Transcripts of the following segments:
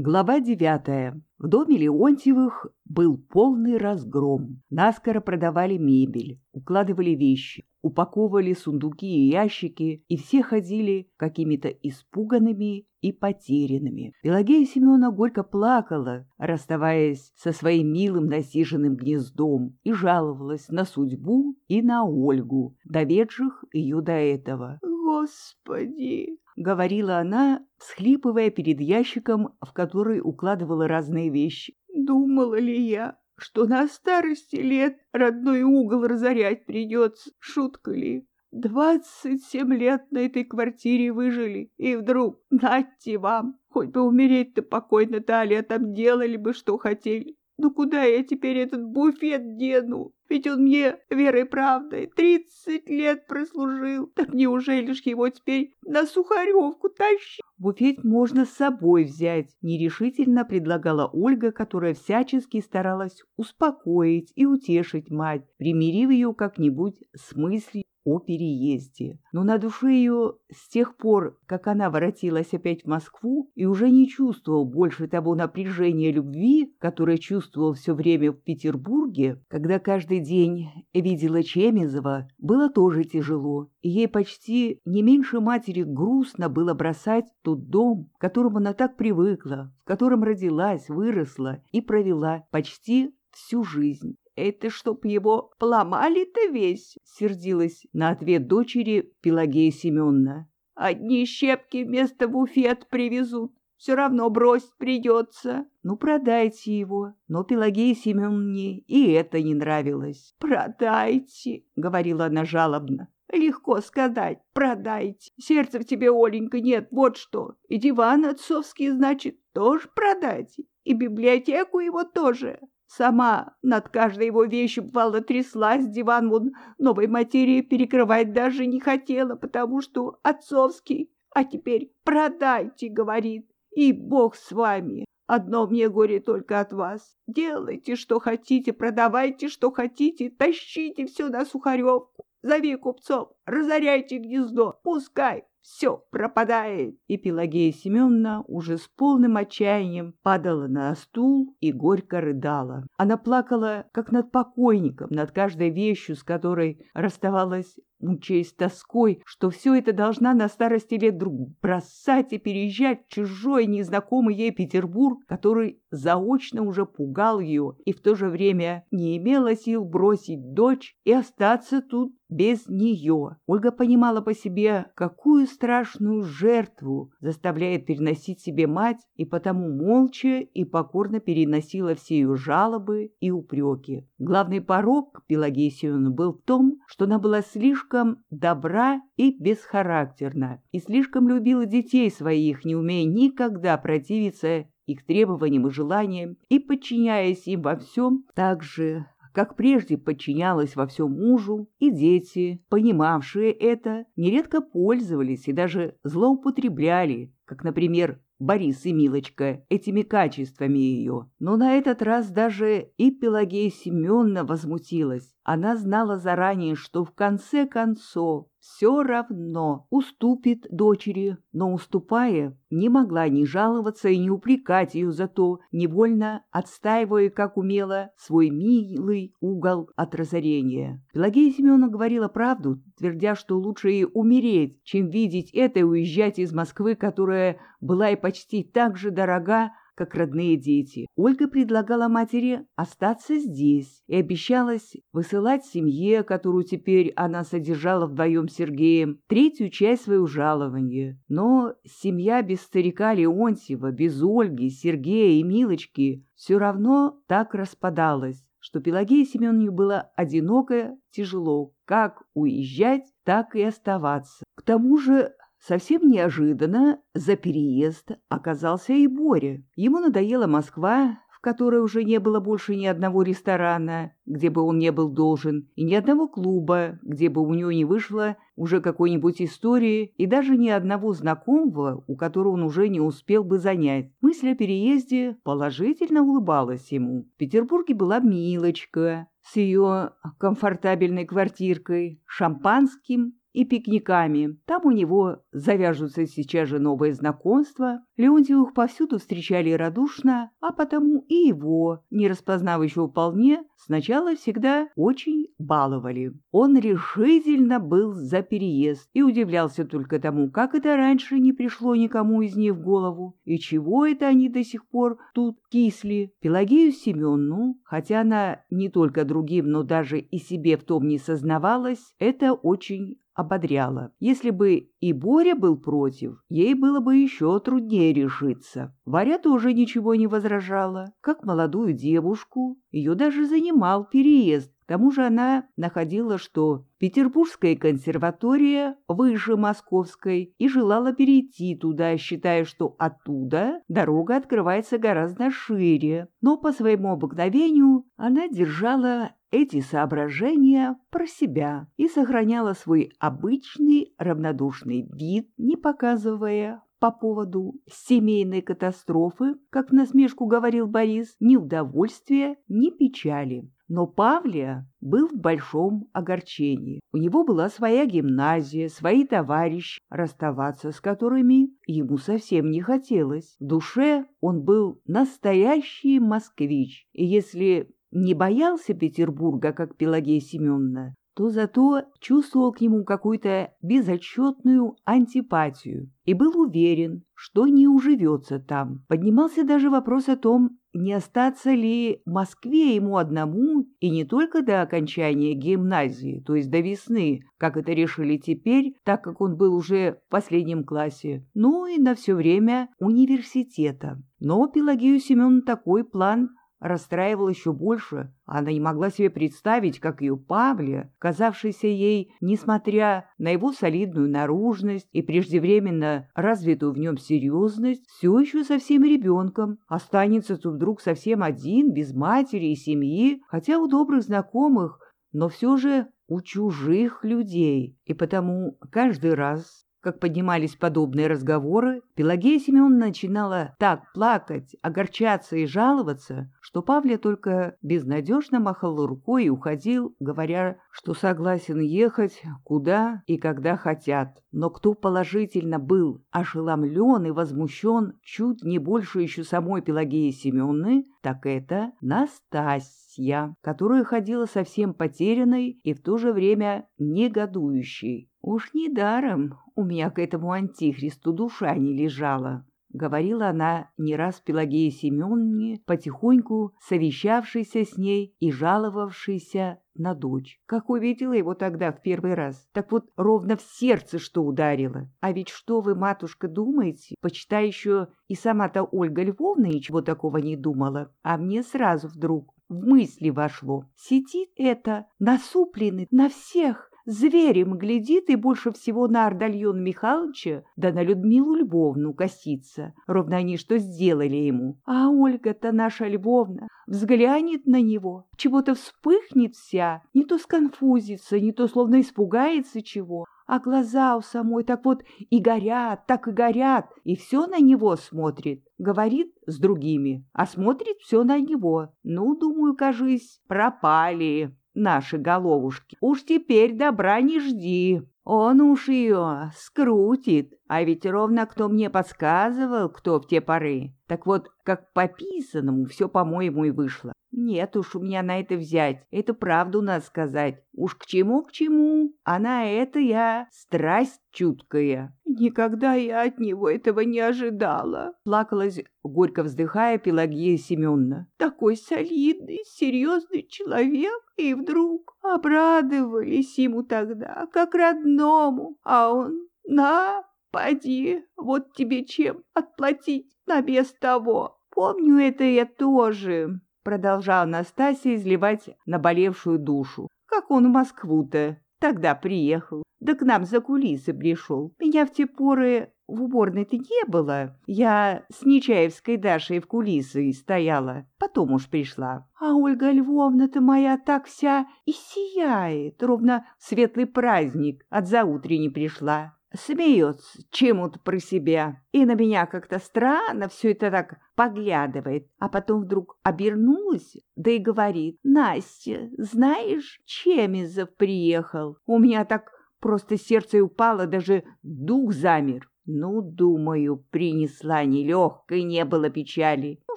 Глава девятая. В доме Леонтьевых был полный разгром. Наскоро продавали мебель, укладывали вещи, упаковывали сундуки и ящики, и все ходили какими-то испуганными и потерянными. Пелагея Семеновна горько плакала, расставаясь со своим милым насиженным гнездом, и жаловалась на судьбу и на Ольгу, доведших ее до этого. «Господи!» — говорила она, всхлипывая перед ящиком, в который укладывала разные вещи. «Думала ли я, что на старости лет родной угол разорять придется? Шутка ли? Двадцать семь лет на этой квартире выжили, и вдруг, нате вам, хоть бы умереть-то покойно-то, а там делали бы, что хотели. Ну куда я теперь этот буфет дену? Ведь он мне верой правдой тридцать лет прослужил. Так неужели ж его теперь на Сухаревку тащить? Буфет можно с собой взять, нерешительно предлагала Ольга, которая всячески старалась успокоить и утешить мать, примирив ее как-нибудь с мыслью о переезде. Но на душе ее с тех пор, как она воротилась опять в Москву и уже не чувствовал больше того напряжения любви, которое чувствовал все время в Петербурге, когда каждый день видела Чемизова, было тоже тяжело, ей почти не меньше матери грустно было бросать тот дом, к которому она так привыкла, в котором родилась, выросла и провела почти всю жизнь. «Это чтоб его поломали-то весь?» — сердилась на ответ дочери Пелагея Семеновна. «Одни щепки вместо буфет привезут. Все равно бросить придется». «Ну, продайте его». Но Пелагея Семеновне и это не нравилось. «Продайте», — говорила она жалобно. Легко сказать, продайте. Сердца в тебе, Оленька, нет, вот что. И диван отцовский, значит, тоже продайте. И библиотеку его тоже. Сама над каждой его вещью бывало тряслась, диван вон новой материи перекрывать даже не хотела, потому что отцовский. А теперь продайте, говорит, и бог с вами. Одно мне горе только от вас. Делайте, что хотите, продавайте, что хотите, тащите все на Сухаревку. Зови купцов, разоряйте гнездо, пускай все пропадает. И Пелагея Семеновна уже с полным отчаянием падала на стул и горько рыдала. Она плакала, как над покойником, над каждой вещью, с которой расставалась мучаясь тоской, что все это должна на старости лет вдруг бросать и переезжать в чужой, незнакомый ей Петербург, который заочно уже пугал ее и в то же время не имела сил бросить дочь и остаться тут без нее. Ольга понимала по себе, какую страшную жертву заставляет переносить себе мать, и потому молча и покорно переносила все ее жалобы и упреки. Главный порог Пелагеи Семеновны был в том, что она была слишком добра и бесхарактерна, и слишком любила детей своих, не умея никогда противиться их требованиям и желаниям, и подчиняясь им во всем, так же, как прежде подчинялась во всем мужу, и дети, понимавшие это, нередко пользовались и даже злоупотребляли, как, например, Борис и Милочка этими качествами ее. Но на этот раз даже и Пелагея Семеновна возмутилась. Она знала заранее, что в конце концов все равно уступит дочери, но уступая, не могла ни жаловаться и не упрекать ее за то, невольно отстаивая, как умела, свой милый угол от разорения. Пелагея Семеновна говорила правду, твердя, что лучше ей умереть, чем видеть это и уезжать из Москвы, которая была и почти так же дорога, как родные дети. Ольга предлагала матери остаться здесь и обещалась высылать семье, которую теперь она содержала вдвоем с Сергеем, третью часть своего жалования. Но семья без старика Леонтьева, без Ольги, Сергея и Милочки все равно так распадалась что Пелагея Семеновне было одиноко, тяжело, как уезжать, так и оставаться. К тому же Совсем неожиданно за переезд оказался и Боря. Ему надоела Москва, в которой уже не было больше ни одного ресторана, где бы он не был должен, и ни одного клуба, где бы у него не вышло уже какой-нибудь истории, и даже ни одного знакомого, у которого он уже не успел бы занять. Мысль о переезде положительно улыбалась ему. В Петербурге была Милочка с ее комфортабельной квартиркой, шампанским и пикниками. Там у него завяжутся сейчас же новые знакомства. Леонтьевых повсюду встречали радушно, а потому и его, не распознав еще вполне, сначала всегда очень баловали. Он решительно был за переезд и удивлялся только тому, как это раньше не пришло никому из них в голову, и чего это они до сих пор тут кисли. Пелагею Семенну, хотя она не только другим, но даже и себе в том не сознавалась, это очень ободряло. Если бы и Боря был против, ей было бы еще труднее решиться. Варя тоже ничего не возражала. Как молодую девушку, ее даже занимал переезд. К тому же она находила, что Петербургская консерватория выше Московской и желала перейти туда, считая, что оттуда дорога открывается гораздо шире. Но по своему обыкновению она держала эти соображения про себя и сохраняла свой обычный равнодушный вид, не показывая по поводу семейной катастрофы, как в насмешку говорил Борис, ни удовольствия, ни печали. Но Павлия был в большом огорчении. У него была своя гимназия, свои товарищи, расставаться с которыми ему совсем не хотелось. В душе он был настоящий москвич, и если не боялся Петербурга, как Пелагея Семеновна, то зато чувствовал к нему какую-то безотчетную антипатию и был уверен, что не уживется там. Поднимался даже вопрос о том, не остаться ли в Москве ему одному и не только до окончания гимназии, то есть до весны, как это решили теперь, так как он был уже в последнем классе, но и на все время университета. Но Пелагею Семеновну такой план расстраивал еще больше. Она не могла себе представить, как ее Павле, казавшийся ей, несмотря на его солидную наружность и преждевременно развитую в нем серьезность, все еще совсем ребенком, останется тут вдруг совсем один, без матери и семьи, хотя у добрых знакомых, но все же у чужих людей. И потому каждый раз, как поднимались подобные разговоры, Пелагея Семеновна начинала так плакать, огорчаться и жаловаться, что Павля только безнадежно махал рукой и уходил, говоря, что согласен ехать куда и когда хотят. Но кто положительно был ошеломлен и возмущен чуть не больше еще самой Пелагеи Семеновны, так это Настасья, которая ходила совсем потерянной и в то же время негодующей. Уж недаром у меня к этому антихристу душа не лежала. — говорила она не раз Пелагея Семеновне, потихоньку совещавшейся с ней и жаловавшейся на дочь. Как увидела его тогда в первый раз, так вот ровно в сердце что ударило. А ведь что вы, матушка, думаете? Почитай еще и сама-то Ольга Львовна ничего такого не думала. А мне сразу вдруг в мысли вошло. Сидит это, насупленный на всех, Зверем глядит и больше всего на Ардальона Михайловича, да на Людмилу Львовну косится. Ровно они что сделали ему. А Ольга-то наша Львовна взглянет на него, чего-то вспыхнет вся, не то сконфузится, не то словно испугается чего. А глаза у самой так вот и горят, так и горят, и все на него смотрит. Говорит с другими, а смотрит все на него. Ну, думаю, кажись, пропали наши головушки. Уж теперь добра не жди. Он уж ее скрутит. А ведь ровно кто мне подсказывал, кто в те поры. Так вот, как по писанному, все, по-моему, и вышло. Нет уж у меня на это взять, это правду надо сказать. Уж к чему, к чему, а на это я страсть чуткая. Никогда я от него этого не ожидала. Плакалась, горько вздыхая, Пелагея Семеновна. Такой солидный, серьезный человек, и вдруг обрадовались ему тогда, как родному, а он на Поди, вот тебе чем отплатить на без того. Помню это я тоже, продолжала Настасья изливать наболевшую душу. Как он в Москву-то тогда приехал, да к нам за кулисы пришел. Меня в те поры в уборной-то не было. Я с Нечаевской Дашей в кулисы стояла. Потом уж пришла. А Ольга Львовна-то моя так вся и сияет. Ровно светлый праздник от заутренней пришла смеется чему-то про себя, и на меня как-то странно все это так поглядывает, а потом вдруг обернулась, да и говорит, «Настя, знаешь, Чемизов приехал, у меня так Просто сердце упало, даже дух замер. Ну, думаю, принесла нелегкой, не было печали. Ну,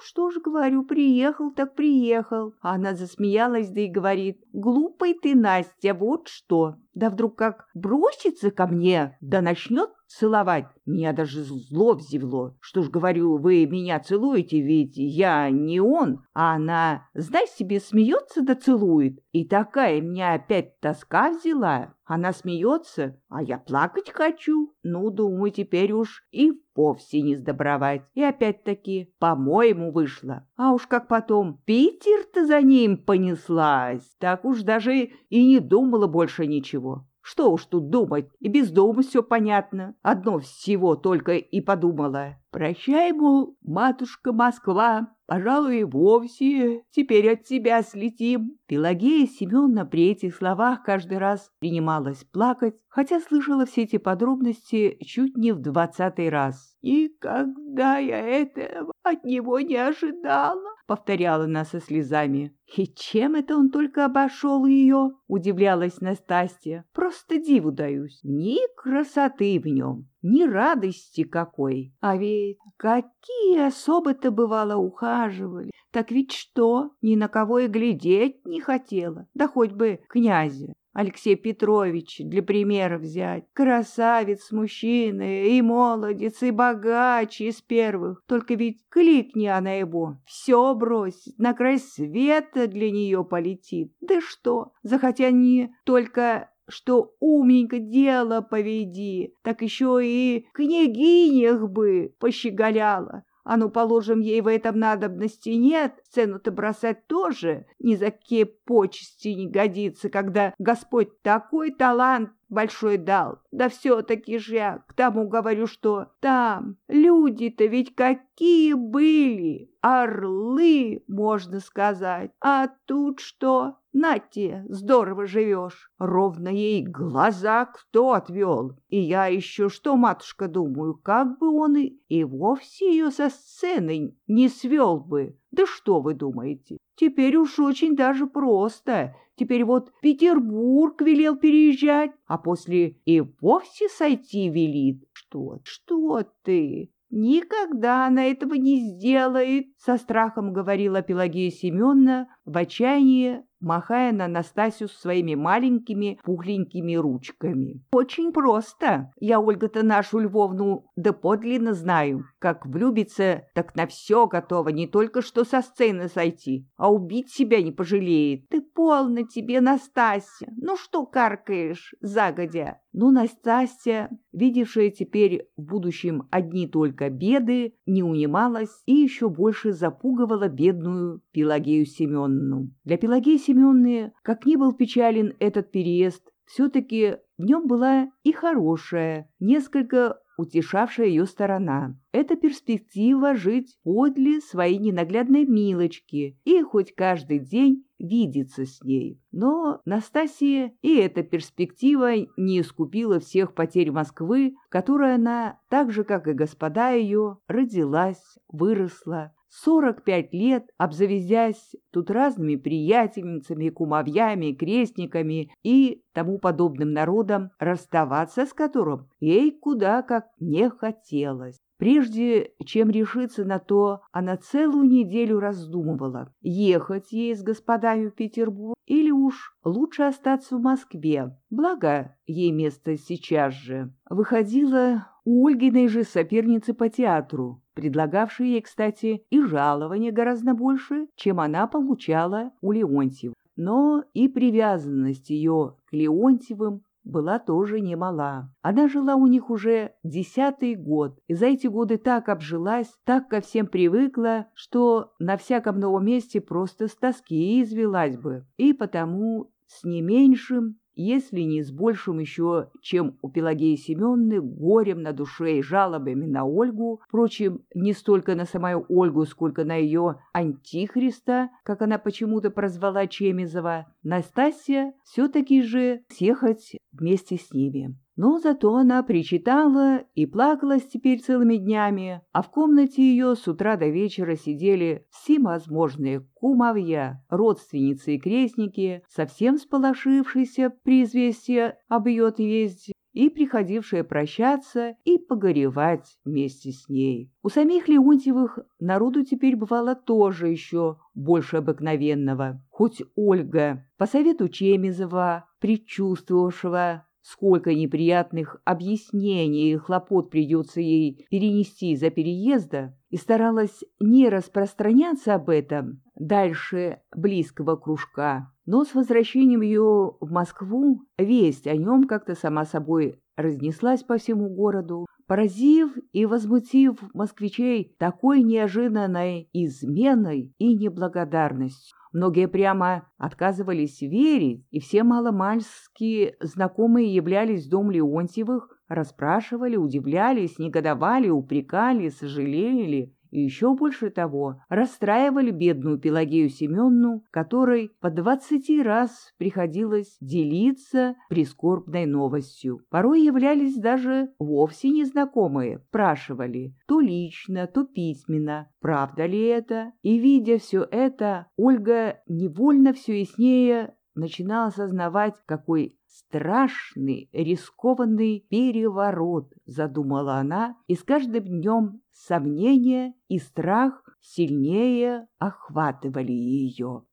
что ж, говорю, приехал, так приехал. Она засмеялась, да и говорит, глупый ты, Настя, вот что. Да вдруг как бросится ко мне, да начнет целовать. Меня даже зло взевло. Что ж, говорю, вы меня целуете, ведь я не он. А она, знай себе, смеется да целует. И такая меня опять тоска взяла. Она смеется, а я плакать хочу. Ну, думаю, теперь уж и вовсе не сдобровать. И опять-таки, по-моему, вышло. А уж как потом Питер-то за ним понеслась, так уж даже и не думала больше ничего. Что уж тут думать, и без дома все понятно. Одно всего только и подумала. Прощай, мол, матушка Москва, пожалуй, и вовсе теперь от тебя слетим. Пелагея Семеновна при этих словах каждый раз принималась плакать, хотя слышала все эти подробности чуть не в двадцатый раз. «Никогда я этого от него не ожидала», — повторяла она со слезами. «И чем это он только обошел ее?» — удивлялась Настасья. «Просто диву даюсь. Ни красоты в нем, ни радости какой. А ведь какие особы-то бывало ухаживали. Так ведь что, ни на кого и глядеть не хотела. Да хоть бы князя. Алексей Петрович для примера взять. Красавец мужчина, и молодец, и богач из первых. Только ведь кликни она его, все бросит, на край света для нее полетит. Да что, захотя не только что умненько дело поведи, так еще и княгинях бы пощеголяла. А ну, положим, ей в этом надобности нет, цену-то бросать тоже ни за какие почести не годится, когда Господь такой талант большой дал. Да все-таки же я к тому говорю, что там люди-то ведь какие были, орлы, можно сказать. А тут что? Нате, здорово живешь. Ровно ей глаза кто отвел. И я еще что, матушка, думаю, как бы он и, и вовсе ее со сцены не свел бы. Да что вы думаете? Теперь уж очень даже просто. Теперь вот Петербург велел переезжать, а после и вовсе сойти велит. Что, что ты? Никогда она этого не сделает, со страхом говорила Пелагея Семеновна в отчаянии, махая на Настасью своими маленькими пухленькими ручками. «Очень просто. Я Ольга-то нашу Львовну да подлинно знаю. Как влюбится, так на все готова, не только что со сцены сойти, а убить себя не пожалеет. Ты полно тебе, Настасья. Ну что каркаешь, загодя?» Но Настасья, видевшая теперь в будущем одни только беды, не унималась и еще больше запугивала бедную Пелагею Семеновну. Для Пелагеи Семеновны, как ни был печален этот переезд, все-таки в нем была и хорошая, несколько утешавшая ее сторона. Это перспектива жить подле своей ненаглядной Милочки и хоть каждый день видеться с ней. Но Настасия и эта перспектива не искупила всех потерь Москвы, в которой она, так же, как и господа ее, родилась, выросла, Сорок пять лет, обзавезясь тут разными приятельницами, кумовьями, крестниками и тому подобным народом, расставаться с которым ей куда как не хотелось. Прежде чем решиться на то, она целую неделю раздумывала, ехать ей с господами в Петербург или уж лучше остаться в Москве, благо ей место сейчас же. Выходила у Ольгиной же соперницы по театру, предлагавшей ей, кстати, и жалование гораздо больше, чем она получала у Леонтьева. Но и привязанность ее к Леонтьевым была тоже немала. Она жила у них уже десятый год, и за эти годы так обжилась, так ко всем привыкла, что на всяком новом месте просто с тоски извелась бы. И потому с не меньшим если не с большим еще, чем у Пелагеи Семенны, горем на душе и жалобами на Ольгу, впрочем, не столько на самую Ольгу, сколько на ее антихриста, как она почему-то прозвала Чемизова, Настасья все-таки же съехать вместе с ними. Но зато она причитала и плакалась теперь целыми днями, а в комнате ее с утра до вечера сидели всевозможные кумовья, родственницы и крестники, совсем сполошившиеся при известии об ее отъезде, и приходившие прощаться и погоревать вместе с ней. У самих Леонтьевых народу теперь бывало тоже еще больше обыкновенного. Хоть Ольга, по совету Чемизова, предчувствовавшего, сколько неприятных объяснений и хлопот придется ей перенести из-за переезда, и старалась не распространяться об этом дальше близкого кружка, но с возвращением ее в Москву весть о нем как-то сама собой разнеслась по всему городу, поразив и возмутив москвичей такой неожиданной изменой и неблагодарностью. Многие прямо отказывались верить, и все маломальские знакомые являлись в дом Леонтьевых, расспрашивали, удивлялись, негодовали, упрекали, сожалели и еще больше того, расстраивали бедную Пелагею Семенну, которой по двадцати раз приходилось делиться прискорбной новостью. Порой являлись даже вовсе незнакомые, спрашивали то лично, то письменно, правда ли это, и, видя все это, Ольга невольно все яснее начинала осознавать, какой страшный, рискованный переворот, задумала она, и с каждым днем сомнения и страх сильнее охватывали ее.